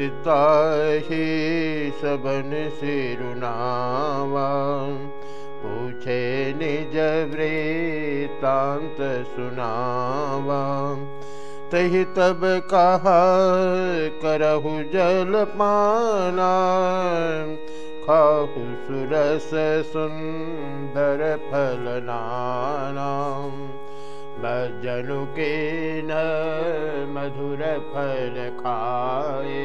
ताही सबन सिरुनावा पूछे निज वृतांत सुनावा तही तब कहा करहु पाना खाहु सुरस सुंदर फलनाना भजनु के न मधुर फल खाए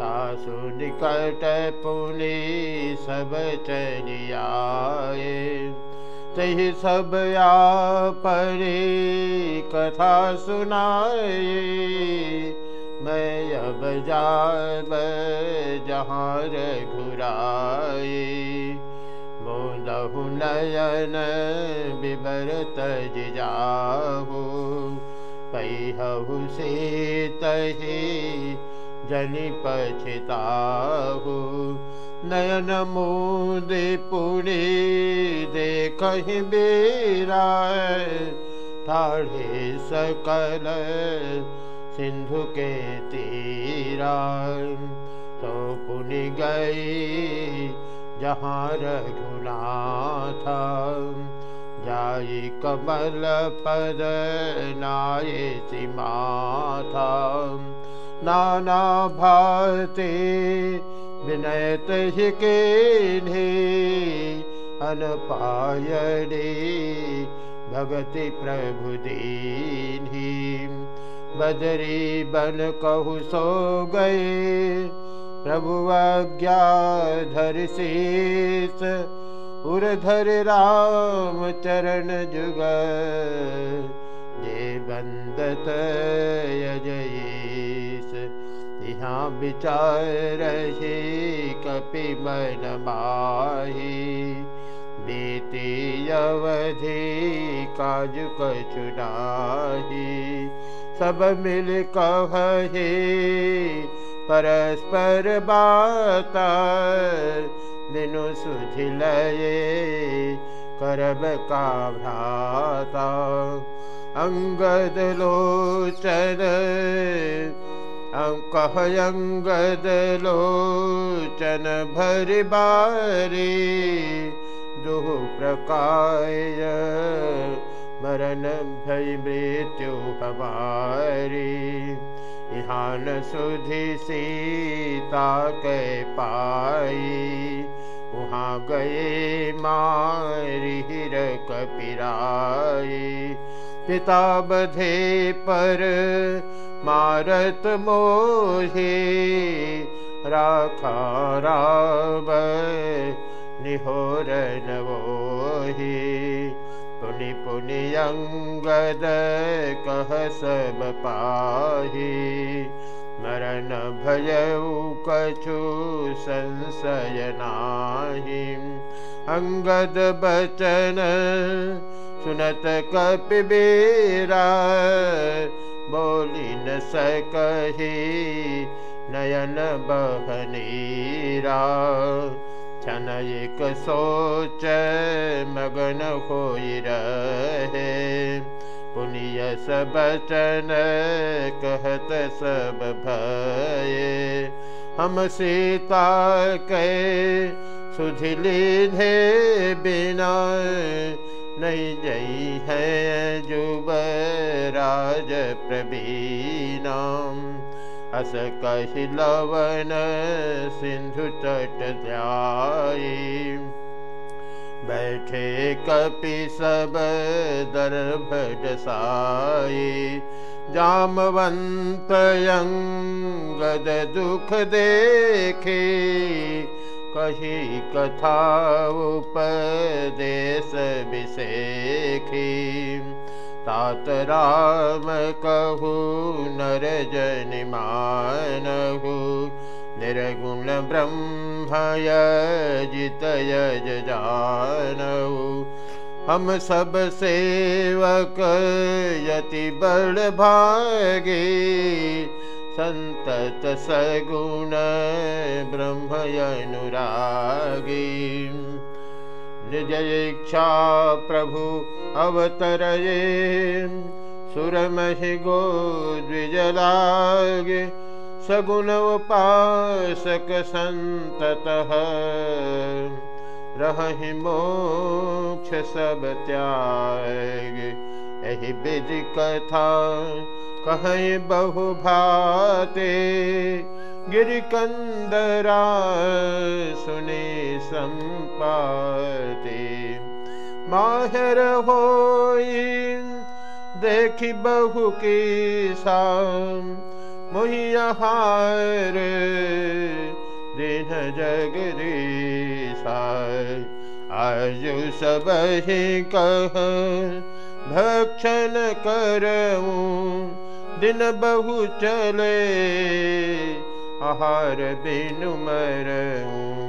तासु निकट पुनि सब चलियाए तही सब या परे कथा सुनाए मैं अब जाब जहाँ घुराए नयन बिबर तज जाहु पैहु से तही जनि पछताहु। नयन मुदे पुणे देख बेरा ठाढ़े सकल सिंधु के तीरा। तो पुनि गई जहाँ था जाई कमल नाये सीमा था नाना भाते विनयत ही के अन पायडे भगति प्रभु दीनी बदरी बन कहु सो गए प्रभु आज्ञा धर शीस उर्धर राम चरण जुग। जे बंदत यजयीस यहाँ विचार कपि मन माही। बीती अवधि काज कछुनाही सब मिल कहे परस्पर बात दिनु सुझिलये करब का भ्राता। अंगद लोचन कह अंगद लोचन भर बारी दुह प्रकाय मरण मृत्यु हमारी इहान सुधि सीता के पाई। वहाँ गए मारी हिर कपिराई। पिता बधे पर मारत मोहे, राखा राम निहोर नवोही अंगद कह सब पाही मरण भय कछु संशय नाही अंगद बचन सुनत कपिबेरा बोली न सकही नयन बहनीरा एक सोच मगन हो रहे। पुनिय बचन कहत सब भय। हम सीता के सुधिली धे बिना नहीं जई है जुबराज प्रवीणाम। अस कहि लवन सिंधु तट ध्याई बैठे कपि सब दर्भ साई। जामवंत अंगद दुख देखे। कही कथा उपदेश विषेखी तात राम कहु नर जनिमानहु निर्गुण ब्रह्मय जितयज जानहु। हम सब सेवक यति बड़ भागे। संतत सगुण ब्रह्मयनुरागी निज इच्छा प्रभु अवतरये। सुरमहि गो द्विजलागे सगुण उपासक संतत रही मोक्ष सब त्याग यही विधि कथा कहीं बहु भाते गिर कंदरा संपाते माहर हो देखी बहु की शाम। मुहियाहार दिन जगदीशा आज सब ही कह, भक्षण करूँ दिन बहु चले, आहार बिनु मरूं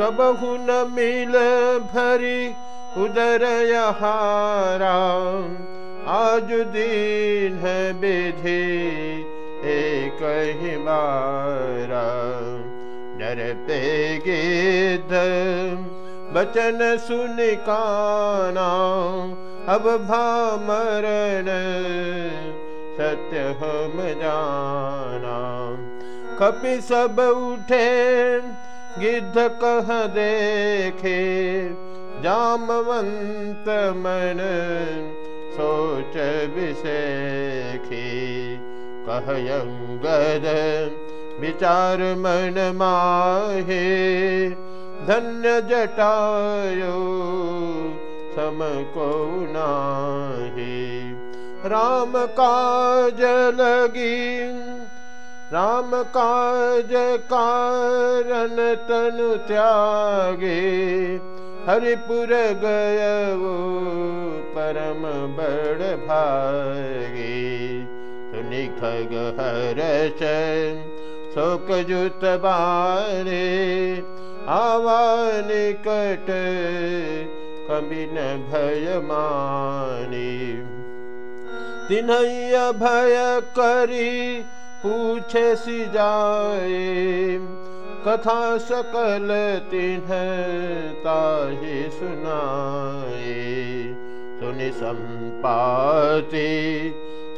कबहु न मिल भरी उदर यहारा आज दीन विधि एक ही बारा डर पे गिद, बचन सुन काना। अब भामरण, सत्य हम जाना। कपि सब उठे गिद्ध कह देखे, जामवंत मन सोच विषेखी कहयंगद विचार मन माहे, धन्य जटायो सम को नाही। राम काज लगी राम काज कारण तनु त्यागे हरिपुर गय वो परम बड़ भागे। सुनि खग हरच शोक जुत बारे आवा निकट कभी न भय मानी। तिन्हैया भय करी पूछे सी जाए, कथा सकल तिन्ह ताहि सुनाए। सुनि संपाति,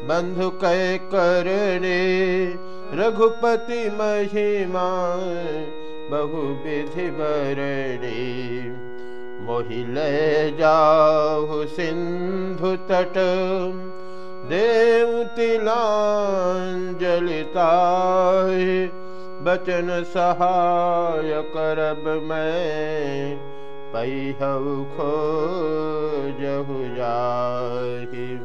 बंधु कै करने रघुपति महिमा बहु विधि बरणी मोहिल जाहु सिंधु तट, देव तिलांजलिता बचन सहाय करब मैं पैहु खो जहु जाहि